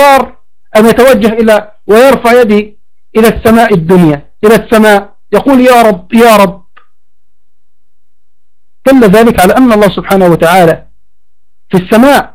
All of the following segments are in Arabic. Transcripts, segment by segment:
صار أن يتوجه إلى ويرفع يده إلى السماء الدنيا إلى السماء. يقول يا رب يا رب. دل ذلك على أن الله سبحانه وتعالى في السماء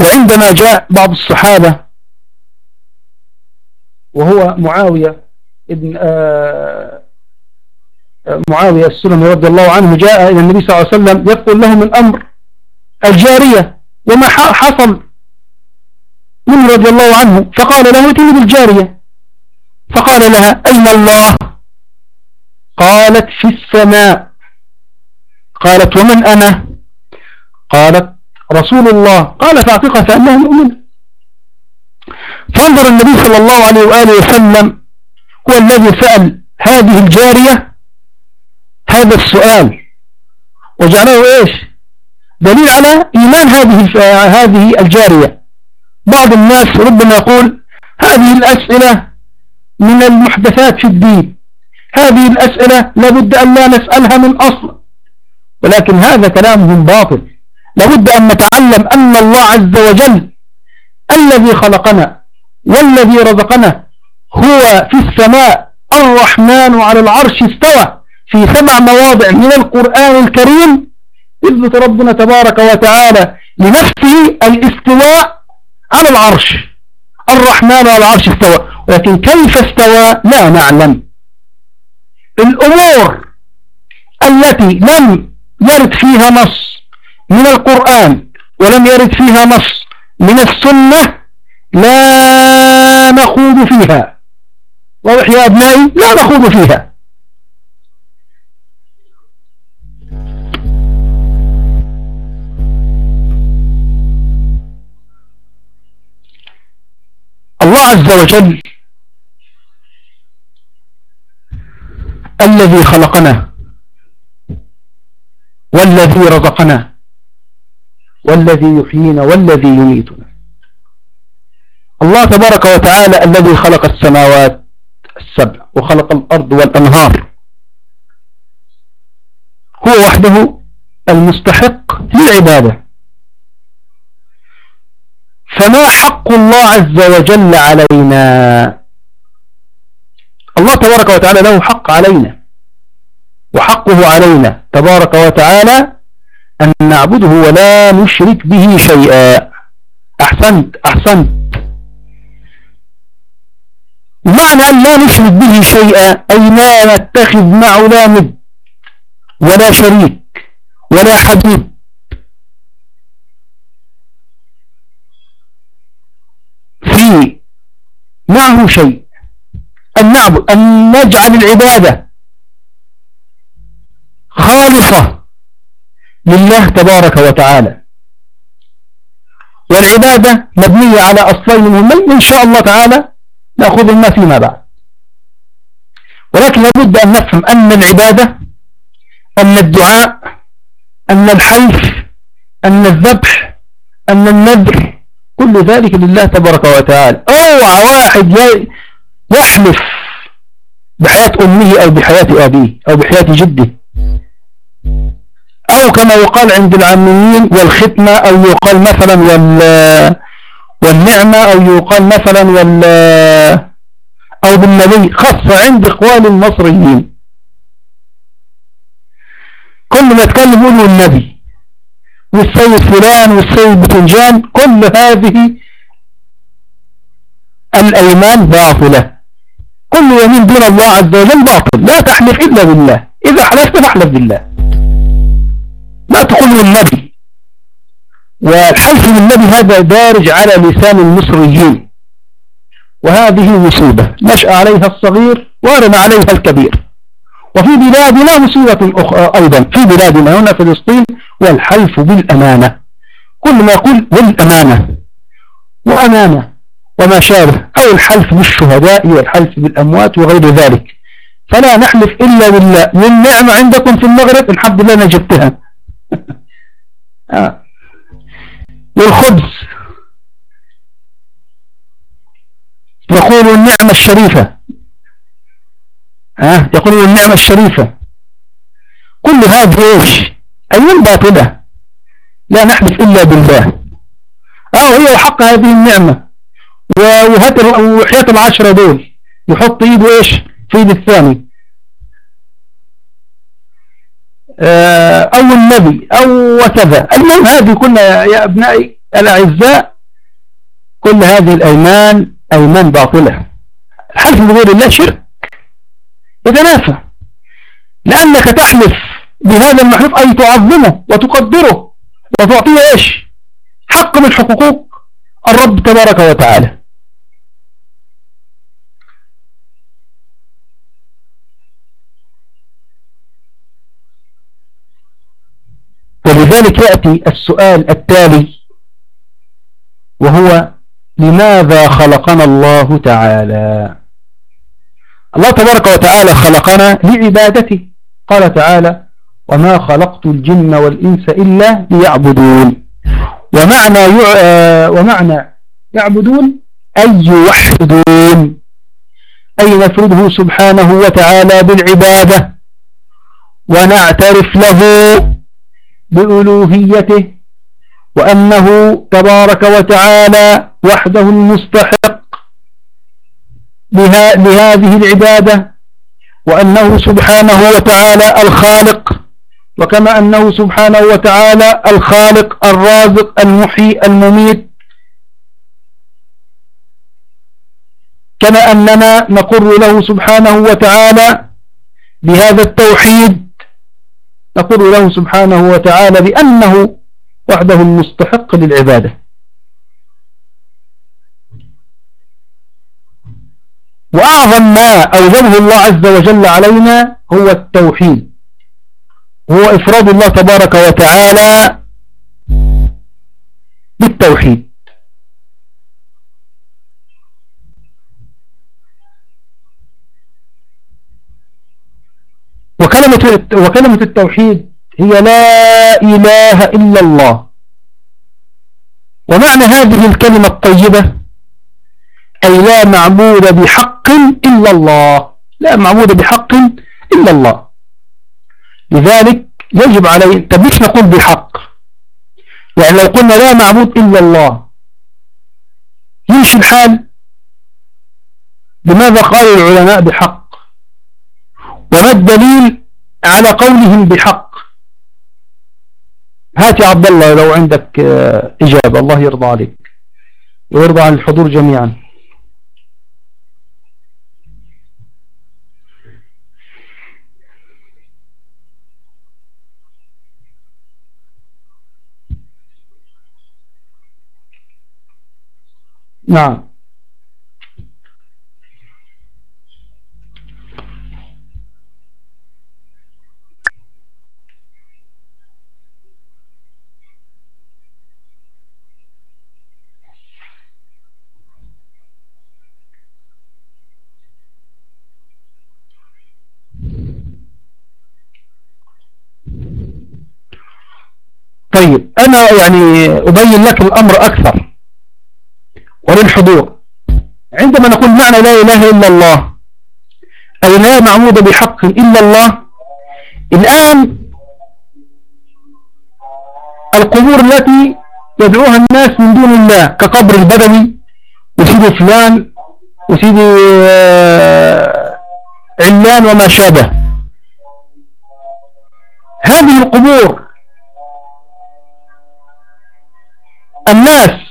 وعندما جاء بعض الصحابة وهو معاوية ابن آه، آه، معاوية السلمي رضي الله عنه جاء إلى النبي صلى الله عليه وسلم يقول له من أمر الجارية وما حصل. من رضي الله عنه فقال له اتني بالجارية. فقال لها أين الله؟ قالت في السماء. قالت ومن أنا؟ قالت رسول الله. قال فاعتقها فأنه مؤمن. فانظر النبي صلى الله عليه وآله وسلم هو الذي سأل هذه الجارية هذا السؤال. وجعله إيش؟ دليل على إيمان هذه هذه الجارية. بعض الناس ربما يقول هذه الأسئلة من المحدثات في الدين. هذه الأسئلة لابد أن لا نسألها من أصل. ولكن هذا كلامهم باطل. لابد أن نتعلم أن الله عز وجل الذي خلقنا والذي رزقنا هو في السماء الرحمن على العرش استوى في سبع مواضع من القرآن الكريم. يثبت ربنا تبارك وتعالى لنفسه الاستواء على العرش. الرحمن على العرش استوى. ولكن كيف استوى؟ لا نعلم. الأمور التي لم يرد فيها نص من القرآن ولم يرد فيها نص من السنة لا نخوض فيها. واضح يا أبنائي؟ لا نخوض فيها. الله عز وجل الذي خلقنا والذي رزقنا والذي يحيينا والذي يميتنا. الله تبارك وتعالى الذي خلق السماوات السبع وخلق الأرض والأنهار. هو وحده المستحق للعبادة. فما حق الله عز وجل علينا؟ الله تبارك وتعالى له حق علينا وحقه علينا تبارك وتعالى أن نعبده ولا نشرك به شيئا. أحسنت أحسنت. معنى أن لا نشرك به شيئا أي ما نتخذ معه لا مد ولا شريك ولا حبيب في معه شيء. أن نعبد أن نجعل العبادة خالصة لله تبارك وتعالى. والعبادة مبنية على أصلين مهمين إن شاء الله تعالى نأخذ ما فيما بعد. ولكن لابد أن نفهم أن العبادة أن الدعاء أن الحلف أن الذبح أن النذر كل ذلك لله تبارك وتعالى. اوعى واحد يحلف بحياة أمه أو بحياة أبيه أو بحياة جده. أو كما يقال عند العاميين والختمة أو يقال مثلا وال والنعمة أو يقال مثلا وال أو بالنبي خاصة عند إخوان المصريين. كل ما يتكلم يقولوا النبي والسيد فلان والسيد بتنجان كل هذه الأيمان باطلة. كل يمين دون الله عز وجل باطل. لا تحلف إلا بالله. إذا حلفت فاحلف بالله. لا تقولوا النبي والحلف بالنبي هذا دارج على لسان المصريين. وهذه مصيبة. نشأ عليها الصغير وارم عليها الكبير. وفي بلادنا مصيبة أخرى أيضا. في بلادنا هنا فلسطين والحلف بالأمانة. كل ما يقول بالأمانة. وأمانة. وما شابه. أو الحلف بالشهداء والحلف بالأموات وغير ذلك. فلا نحلف إلا بالله. والنعمة عندكم في المغرب؟ الحمد لله نجبتها آه. والخبز. يقول النعمة الشريفة. ها؟ يقولون النعمة الشريفة. كل هذه إيش؟ أيام باطلة لا نحلف إلا بالله. الله هي وحق هذه النعمة. وهات وحياة العشرة دول. يحط ايده إيش؟ في إيد الثاني. آه، أو النبي أو وكذا. المهم هذه كلها يا أبنائي الأعزاء كل هذه الأيمان أيمان باطلة. الحلف بغير الله شرك. يتنافى لأنك تحلف بهذا المحلوف أي تعظمه وتقدره وتعطيه إيش؟ حق من حقوق الرب تبارك وتعالى. ولذلك يأتي السؤال التالي وهو لماذا خلقنا الله تعالى؟ الله تبارك وتعالى خلقنا لعبادته. قال تعالى وما خلقت الجن والإنس إلا ليعبدون. ومعنى يع... ومعنى يعبدون أي يوحدون. أي نفرده سبحانه وتعالى بالعبادة. ونعترف له بألوهيته. وأنه تبارك وتعالى وحده المستحق. لهذه العبادة وأنه سبحانه وتعالى الخالق. وكما أنه سبحانه وتعالى الخالق الرازق المحيي المميت. كما أننا نقر له سبحانه وتعالى بهذا التوحيد نقر له سبحانه وتعالى بأنه وحده المستحق للعبادة. وأعظم ما أوجبه الله عز وجل علينا هو التوحيد. هو إفراد الله تبارك وتعالى بالتوحيد. وكلمة, وكلمة التوحيد هي لا إله إلا الله. ومعنى هذه الكلمة الطيبة أي لا معبود بحق إلا الله. لا معبود بحق إلا الله. لذلك يجب علي طب ليش نقول بحق؟ يعني لو قلنا لا معبود إلا الله يمشي الحال. لماذا قال العلماء بحق؟ وما الدليل على قولهم بحق؟ هات يا عبد الله لو عندك آه، إجابة. الله يرضى عليك ويرضى عن الحضور جميعا. نعم. طيب أنا يعني أبين لك الأمر أكثر. وللحضور عندما نقول معنى لا إله إلا الله أي لا معبود بحق إلا الله الآن القبور التي يدعوها الناس من دون الله كقبر البدوي وسيدي فلان وسيدي آه، علان وما شابه. هذه القبور الناس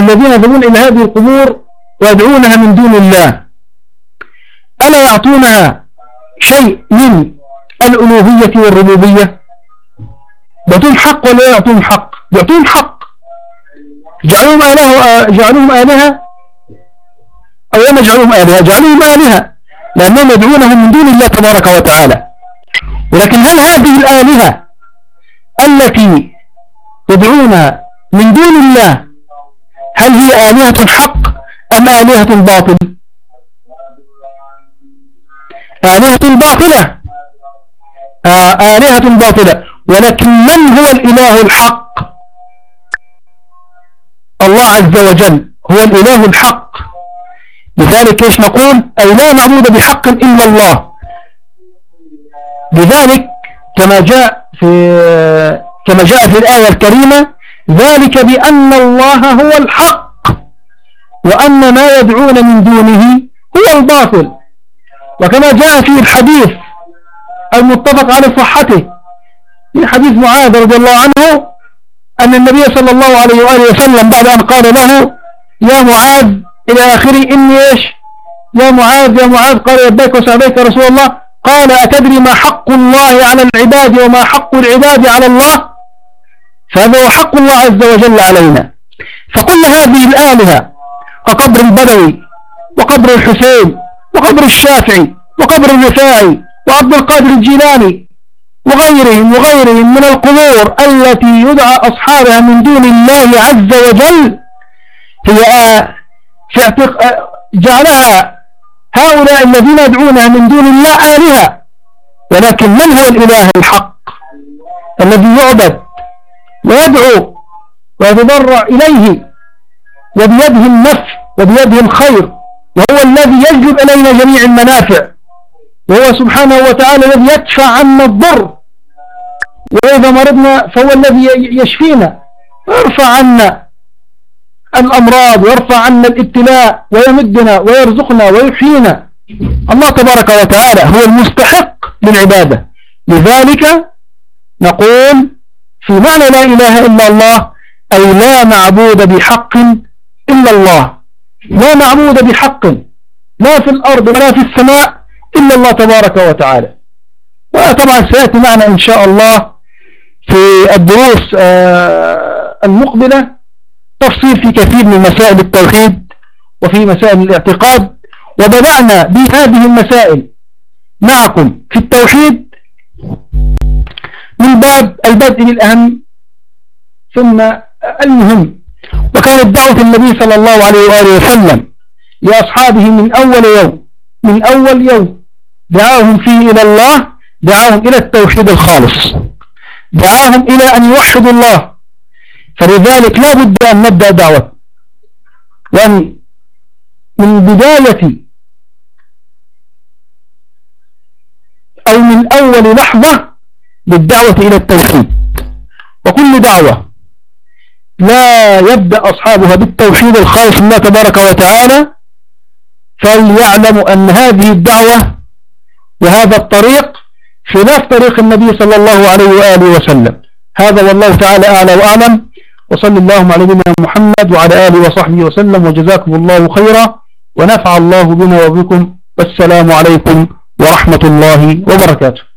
الذين يذهبون إلى هذه القبور ويدعونها من دون الله. ألا يعطونها شيء من الألوهية والربوبية؟ يعطون حق ولا يعطون حق؟ يعطون حق. جعلوهم آلهة جعلوهم آلهة؟ أو لم يجعلوهم آلهة؟ جعلوهم آلهة لأنهم يدعونهم من دون الله تبارك وتعالى. ولكن هل هذه الآلهة التي يدعون من دون الله هل هي آلهة حق أم آلهة باطل آلهة باطلة آه آلهة باطلة ولكن من هو الإله الحق؟ الله عز وجل هو الإله الحق. لذلك إيش نقول؟ أي لا معبود بحق إلا الله. لذلك كما جاء في كما جاء في الآية الكريمة ذلك بأن الله هو الحق وأن ما يدعون من دونه هو الباطل. وكما جاء في الحديث المتفق على صحته من حديث معاذ رضي الله عنه أن النبي صلى الله عليه وآله وسلم بعد أن قال له يا معاذ إلى آخره إني إيش؟ يا معاذ يا معاذ قال يبيك وسعبيك يا رسول الله. قال أتدري ما حق الله على العباد وما حق العباد على الله؟ فهذا هو حق الله عز وجل علينا. فكل هذه الآلهة كقبر البدوي وقبر الحسين وقبر الشافعي وقبر الرفاعي وعبد القادر الجيلاني وغيرهم وغيرهم من القبور التي يدعى أصحابها من دون الله عز وجل هي في اعتق... جعلها هؤلاء الذين يدعونها من دون الله آلهة. ولكن من هو الإله الحق الذي يعبد ويدعو ويتضرع إليه وبيده النفع وبيده الخير وهو الذي يجلب إلينا جميع المنافع وهو سبحانه وتعالى الذي يدفع عنا الضر. وإذا مرضنا فهو الذي يشفينا. ويرفع عنا الأمراض ويرفع عنا الابتلاء ويمدنا ويرزقنا ويحيينا. الله تبارك وتعالى هو المستحق للعبادة. لذلك نقول في معنى لا إله إلا الله أي لا معبود بحق إلا الله. لا معبود بحق لا في الأرض ولا في السماء إلا الله تبارك وتعالى. وطبعا سيأتي معنا إن شاء الله في الدروس آه، المقبلة تفصيل في كثير من مسائل التوحيد وفي مسائل الاعتقاد وبدأنا بهذه المسائل معكم في التوحيد من باب البدء للأهم ثم المهم. وكانت دعوة النبي صلى الله عليه وآله وسلم لأصحابه من أول يوم من أول يوم. دعاهم فيه إلى الله دعاهم إلى التوحيد الخالص. دعاهم إلى أن يوحدوا الله. فلذلك لا بد أن نبدأ دعوة. وأن من بداية أو من أول لحظة بالدعوة إلى التوحيد. وكل دعوة لا يبدأ أصحابها بالتوحيد الخالص الله تبارك وتعالى فليعلموا أن هذه الدعوة وهذا الطريق خلاف طريق النبي صلى الله عليه وآله وسلم. هذا والله تعالى أعلى وأعلم. وصل اللهم على نبينا محمد وعلى آله وصحبه وسلم. وجزاكم الله خيرا. ونفع الله بنا وبكم. والسلام عليكم ورحمة الله وبركاته.